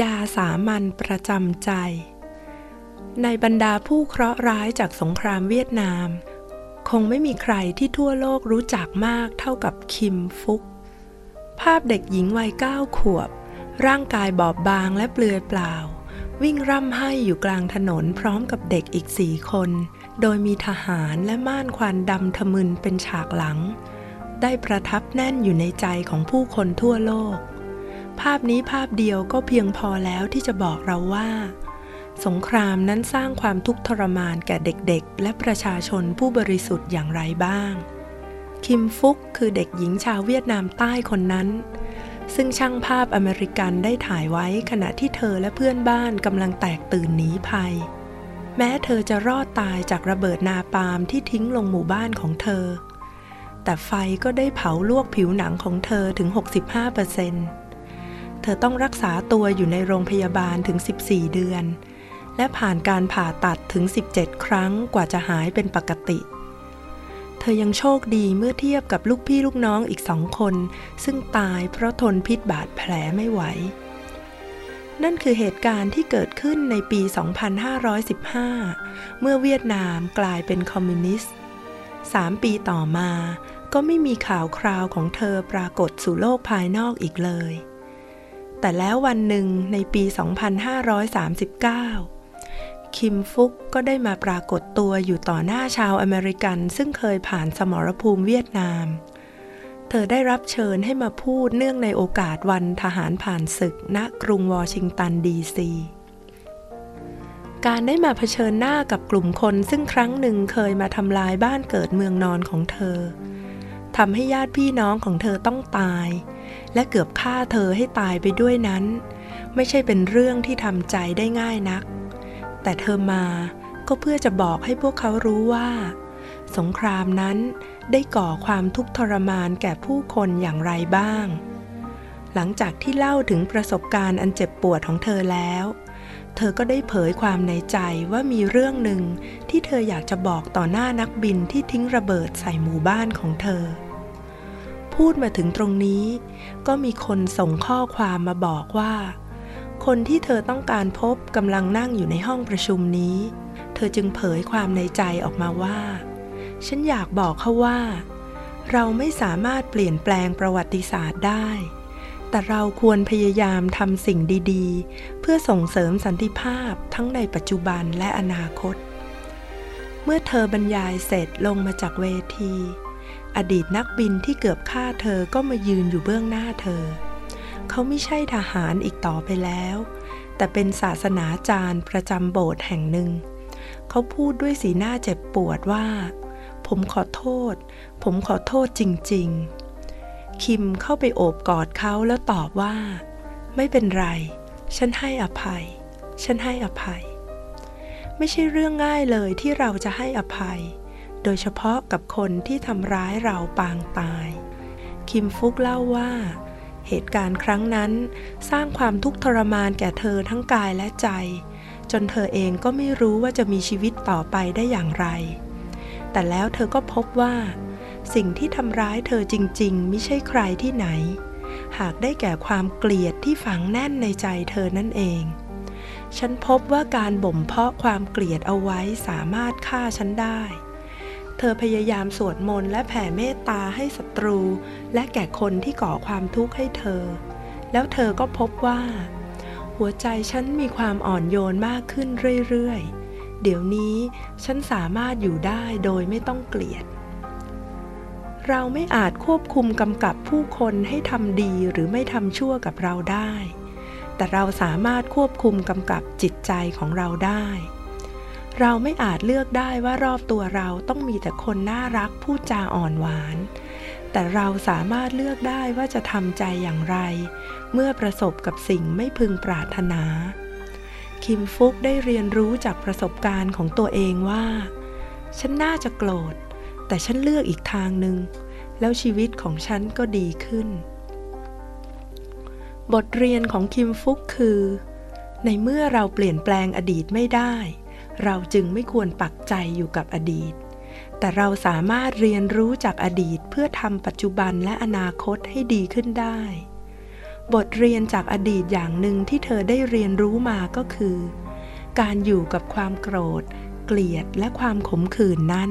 ยาสามัญประจำใจ ในบรรดาผู้เคราะห์ร้ายจากสงครามเวียดนาม คงไม่มีใครที่ทั่วโลกรู้จักมากเท่ากับคิมฟุก ภาพเด็กหญิงวัยเก้าขวบ ร่างกายบอบบางและเปลือยเปล่า วิ่งร่ำไห้อยู่กลางถนนพร้อมกับเด็กอีกสี่คน โดยมีทหารและม่านควันดำทะมึนเป็นฉากหลัง ได้ประทับแน่นอยู่ในใจของผู้คนทั่วโลก ภาพนี้ภาพเดียวก็เพียงพอแล้วที่จะบอกเราว่า สงครามนั้นสร้างความทุกข์ทรมานแก่เด็กๆ และประชาชนผู้บริสุทธิ์อย่างไรบ้าง คิมฟุกคือเด็กหญิงชาวเวียดนามใต้คนนั้น ซึ่งช่างภาพอเมริกันได้ถ่ายไว้ขณะที่เธอและเพื่อนบ้านกำลังแตกตื่นหนีภัย แม้เธอจะรอดตายจากระเบิดนาปาล์มที่ทิ้งลงหมู่บ้านของเธอ แต่ไฟก็ได้เผาลวกผิวหนังของเธอถึง 65%เซ เธอต้องรักษาตัวอยู่ในโรงพยาบาลถึง 14 เดือน และผ่านการผ่าตัดถึง 17 ครั้งกว่าจะหายเป็นปกติ เธอยังโชคดีเมื่อเทียบกับลูกพี่ลูกน้องอีกสองคน ซึ่งตายเพราะทนพิษบาดแผลไม่ไหว นั่นคือเหตุการณ์ที่เกิดขึ้นในปี 2515 เมื่อเวียดนามกลายเป็นคอมมิวนิสต์สามปีต่อมาก็ไม่มีข่าวคราวของเธอปรากฏสู่โลกภายนอกอีกเลย แต่แล้ววันหนึ่งในปี 2539 คิมฟุกก็ได้มาปรากฏตัวอยู่ต่อหน้าชาวอเมริกัน ซึ่งเคยผ่านสมรภูมิเวียดนาม เธอได้รับเชิญให้มาพูดเนื่องในโอกาสวันทหารผ่านศึกณกรุงวอชิงตันดีซีการได้มาเผชิญหน้ากับกลุ่มคนซึ่งครั้งหนึ่งเคยมาทำลายบ้านเกิดเมืองนอนของเธอทำให้ญาติพี่น้องของเธอต้องตาย และเกือบฆ่าเธอให้ตายไปด้วยนั้น ไม่ใช่เป็นเรื่องที่ทำใจได้ง่ายนัก แต่เธอมาก็เพื่อจะบอกให้พวกเขารู้ว่า สงครามนั้นได้ก่อความทุกข์ทรมานแก่ผู้คนอย่างไรบ้าง หลังจากที่เล่าถึงประสบการณ์อันเจ็บปวดของเธอแล้ว เธอก็ได้เผยความในใจว่ามีเรื่องหนึ่งที่เธออยากจะบอกต่อหน้านักบินที่ทิ้งระเบิดใส่หมู่บ้านของเธอ พูดมาถึงตรงนี้ ก็มีคนส่งข้อความมาบอกว่า คนที่เธอต้องการพบกำลังนั่งอยู่ในห้องประชุมนี้ เธอจึงเผยความในใจออกมาว่า ฉันอยากบอกเขาว่า เราไม่สามารถเปลี่ยนแปลงประวัติศาสตร์ได้ แต่เราควรพยายามทำสิ่งดีๆ เพื่อส่งเสริมสันติภาพทั้งในปัจจุบันและอนาคต เมื่อเธอบรรยายเสร็จลงมาจากเวที อดีตนักบินที่เกือบฆ่าเธอก็มายืนอยู่เบื้องหน้าเธอ เขาไม่ใช่ทหารอีกต่อไปแล้ว แต่เป็นศาสนาจารย์ประจำโบสถ์แห่งหนึ่ง เขาพูดด้วยสีหน้าเจ็บปวดว่า ผมขอโทษ ผมขอโทษจริง ๆ คิมเข้าไปโอบกอดเขาแล้วตอบว่า ไม่เป็นไร ฉันให้อภัย ฉันให้อภัย ไม่ใช่เรื่องง่ายเลยที่เราจะให้อภัย โดยเฉพาะกับคนที่ทำร้ายเราปางตาย คิมฟุกเล่าว่า เหตุการณ์ครั้งนั้นสร้างความทุกข์ทรมานแก่เธอทั้งกายและใจ จนเธอเองก็ไม่รู้ว่าจะมีชีวิตต่อไปได้อย่างไร แต่แล้วเธอก็พบว่า สิ่งที่ทำร้ายเธอจริง ๆ ไม่ใช่ใครที่ไหน หากได้แก่ความเกลียดที่ฝังแน่นในใจเธอนั่นเองฉันพบว่าการบ่มเพาะความเกลียดเอาไว้สามารถฆ่าฉันได้ เธอพยายามสวดมนต์และแผ่เมตตาให้ศัตรู และแก่คนที่ก่อความทุกข์ให้เธอ แล้วเธอก็พบว่า หัวใจฉันมีความอ่อนโยนมากขึ้นเรื่อยๆ เดี๋ยวนี้ฉันสามารถอยู่ได้โดยไม่ต้องเกลียด เราไม่อาจควบคุมกำกับผู้คนให้ทำดีหรือไม่ทำชั่วกับเราได้ แต่เราสามารถควบคุมกำกับจิตใจของเราได้ เราไม่อาจเลือกได้ว่ารอบตัวเราต้องมีแต่คนน่ารักพูดจาอ่อนหวาน แต่เราสามารถเลือกได้ว่าจะทำใจอย่างไร เมื่อประสบกับสิ่งไม่พึงปรารถนา คิมฟุกได้เรียนรู้จากประสบการณ์ของตัวเองว่า ฉันน่าจะโกรธ แต่ฉันเลือกอีกทางหนึ่งแล้วชีวิตของฉันก็ดีขึ้น บทเรียนของคิมฟุกคือ ในเมื่อเราเปลี่ยนแปลงอดีตไม่ได้ เราจึงไม่ควรปักใจอยู่กับอดีต แต่เราสามารถเรียนรู้จากอดีตเพื่อทำปัจจุบันและอนาคตให้ดีขึ้นได้ บทเรียนจากอดีตอย่างหนึ่งที่เธอได้เรียนรู้มาก็คือ การอยู่กับความโกรธ เกลียดและความขมขื่นนั้น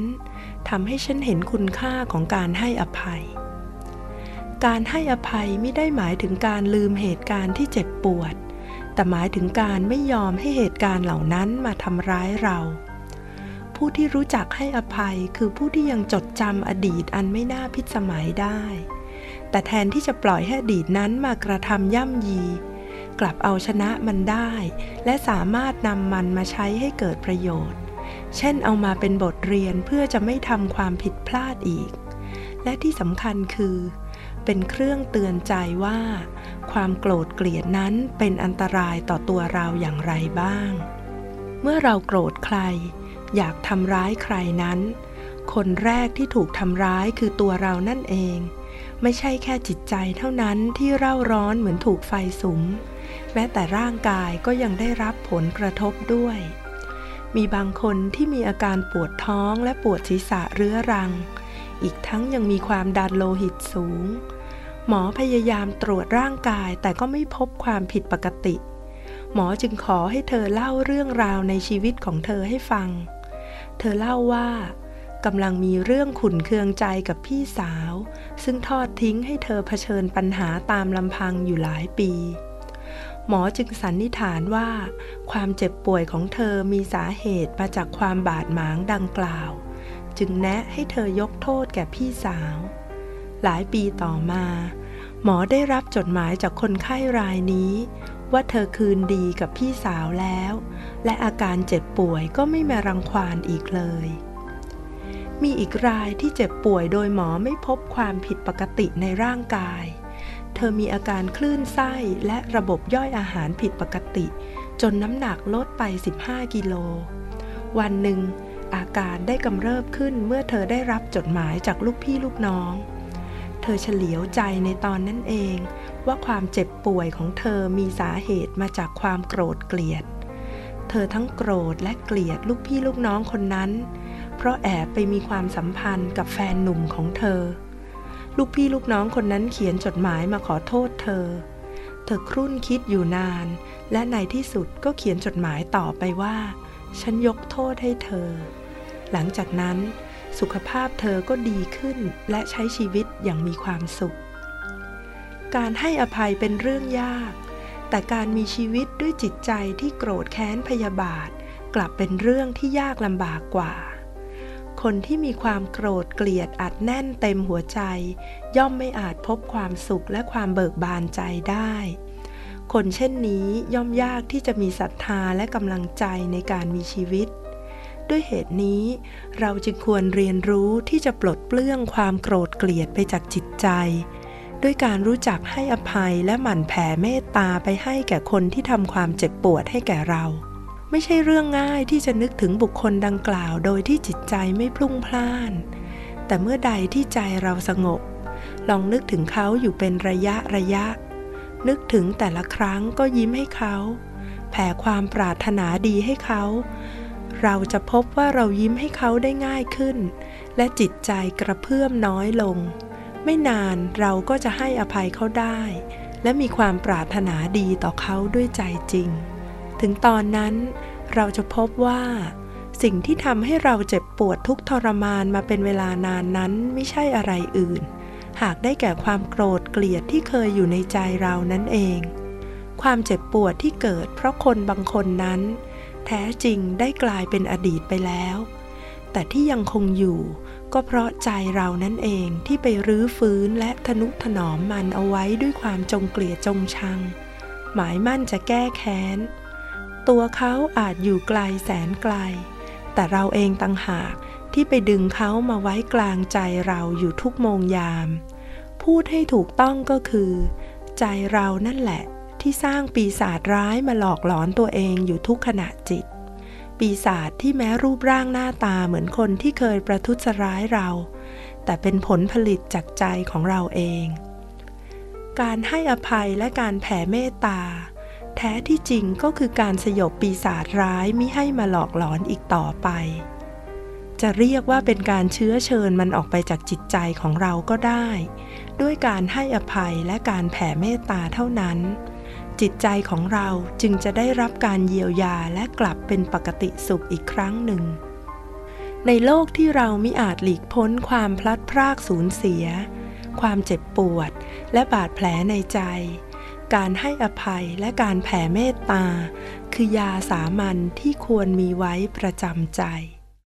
ทำให้ฉันเห็นคุณค่าของการให้อภัย การให้อภัยไม่ได้หมายถึงการลืมเหตุการณ์ที่เจ็บปวด แต่หมายถึงการไม่ยอมให้เหตุการณ์เหล่านั้นมาทำร้ายเรา ผู้ที่รู้จักให้อภัยคือผู้ที่ยังจดจำอดีตอันไม่น่าพิสมัยได้ แต่แทนที่จะปล่อยให้อดีตนั้นมากระทำย่ำยี กลับเอาชนะมันได้ และสามารถนำมันมาใช้ให้เกิดประโยชน์ เช่นเอามาเป็นบทเรียนเพื่อจะไม่ทำความผิดพลาดอีก และที่สำคัญคือ เป็นเครื่องเตือนใจว่า ความโกรธเกลียดนั้นเป็นอันตรายต่อตัวเราอย่างไรบ้าง เมื่อเราโกรธใคร อยากทำร้ายใครนั้น คนแรกที่ถูกทำร้ายคือตัวเรานั่นเอง ไม่ใช่แค่จิตใจเท่านั้นที่เร่าร้อนเหมือนถูกไฟสุม แม้แต่ร่างกายก็ยังได้รับผลกระทบด้วย มีบางคนที่มีอาการปวดท้องและปวดศีรษะเรื้อรัง อีกทั้งยังมีความดันโลหิตสูง หมอพยายามตรวจร่างกายแต่ก็ไม่พบความผิดปกติ หมอจึงขอให้เธอเล่าเรื่องราวในชีวิตของเธอให้ฟัง เธอเล่าว่ากำลังมีเรื่องขุนเคืองใจกับพี่สาว ซึ่งทอดทิ้งให้เธอเผชิญปัญหาตามลำพังอยู่หลายปี หมอจึงสันนิษฐานว่า ความเจ็บป่วยของเธอมีสาเหตุมาจากความบาดหมางดังกล่าว จึงแนะให้เธอยกโทษแก่พี่สาว หลายปีต่อมา หมอได้รับจดหมายจากคนไข้รายนี้ ว่าเธอคืนดีกับพี่สาวแล้ว และอาการเจ็บป่วยก็ไม่มารังควานอีกเลย มีอีกรายที่เจ็บป่วยโดยหมอไม่พบความผิดปกติในร่างกาย เธอมีอาการคลื่นไส้และระบบย่อยอาหารผิดปกติ จนน้ำหนักลดไป 15 กิโล วันหนึ่งอาการได้กำเริบขึ้นเมื่อเธอได้รับจดหมายจากลูกพี่ลูกน้อง อเฉลียวใจในตอนนั้นเอง ว่าความเจ็บป่วยของเธอมีสาเหตุมาจากความโกรธเกลียด เธอทั้งโกรธและเกลียดลูกพี่ลูกน้องคนนั้น เพราะแอบไปมีความสัมพันธ์กับแฟนหนุ่มของเธอ ลูกพี่ลูกน้องคนนั้นเขียนจดหมายมาขอโทษเธอ เธอครุ่นคิดอยู่นาน และในที่สุดก็เขียนจดหมายต่อไปว่า ฉันยกโทษให้เธอ หลังจากนั้น สุขภาพเธอก็ดีขึ้นและใช้ชีวิตอย่างมีความสุข การให้อภัยเป็นเรื่องยาก แต่การมีชีวิตด้วยจิตใจที่โกรธแค้นพยาบาท กลับเป็นเรื่องที่ยากลำบากกว่า คนที่มีความโกรธเกลียดอัดแน่นเต็มหัวใจ ย่อมไม่อาจพบความสุขและความเบิกบานใจได้ คนเช่นนี้ย่อมยากที่จะมีศรัทธาและกำลังใจในการมีชีวิต ด้วยเหตุนี้ เราจึงควรเรียนรู้ที่จะปลดเปลื้องความโกรธเกลียดไปจากจิตใจ ด้วยการรู้จักให้อภัยและหมั่นแผ่เมตตาไปให้แก่คนที่ทำความเจ็บปวดให้แก่เรา ไม่ใช่เรื่องง่ายที่จะนึกถึงบุคคลดังกล่าว โดยที่จิตใจไม่พลุ่งพล่าน แต่เมื่อใดที่ใจเราสงบ ลองนึกถึงเขาอยู่เป็นระยะระยะ นึกถึงแต่ละครั้งก็ยิ้มให้เขา แผ่ความปรารถนาดีให้เขา เราจะพบว่าเรายิ้มให้เขาได้ง่ายขึ้น และจิตใจกระเพื่อมน้อยลง ไม่นานเราก็จะให้อภัยเขาได้ และมีความปรารถนาดีต่อเขาด้วยใจจริง ถึงตอนนั้นเราจะพบว่า สิ่งที่ทำให้เราเจ็บปวดทุกทรมานมาเป็นเวลานานนั้นไม่ใช่อะไรอื่น หากได้แก่ความโกรธเกลียดที่เคยอยู่ในใจเรานั่นเอง ความเจ็บปวดที่เกิดเพราะคนบางคนนั้น แท้จริงได้กลายเป็นอดีตไปแล้ว แต่ที่ยังคงอยู่ก็เพราะใจเรานั่นเองที่ไปรื้อฟื้นและทนุถนอมมันเอาไว้ด้วยความจงเกลียดจงชัง หมายมั่นจะแก้แค้น ตัวเขาอาจอยู่ไกลแสนไกล แต่เราเองต่างหากที่ไปดึงเขามาไว้กลางใจเราอยู่ทุกโมงยาม พูดให้ถูกต้องก็คือ ใจเรานั่นแหละ ที่สร้างปีศาจร้ายมาหลอกหลอนตัวเองอยู่ทุกขณะจิต ปีศาจที่แม้รูปร่างหน้าตาเหมือนคนที่เคยประทุษร้ายเรา แต่เป็นผลผลิตจากใจของเราเอง การให้อภัยและการแผ่เมตตา แท้ที่จริงก็คือการสยบปีศาจร้ายมิให้มาหลอกหลอนอีกต่อไปจจะเรียกว่าเป็นการเชื้อเชิญมันออกไปจากจิตใจของเราก็ได้ด้วยการให้อภัยและการแผ่เมตตาเท่านั้น จิตใจของเราจึงจะได้รับการเยียวยาและกลับเป็นปกติสุขอีกครั้งหนึ่ง ในโลกที่เรามิอาจหลีกพ้นความพลัดพรากสูญเสีย ความเจ็บปวด และบาดแผลในใจ การให้อภัยและการแผ่เมตตา คือยาสามัญที่ควรมีไว้ประจำใจ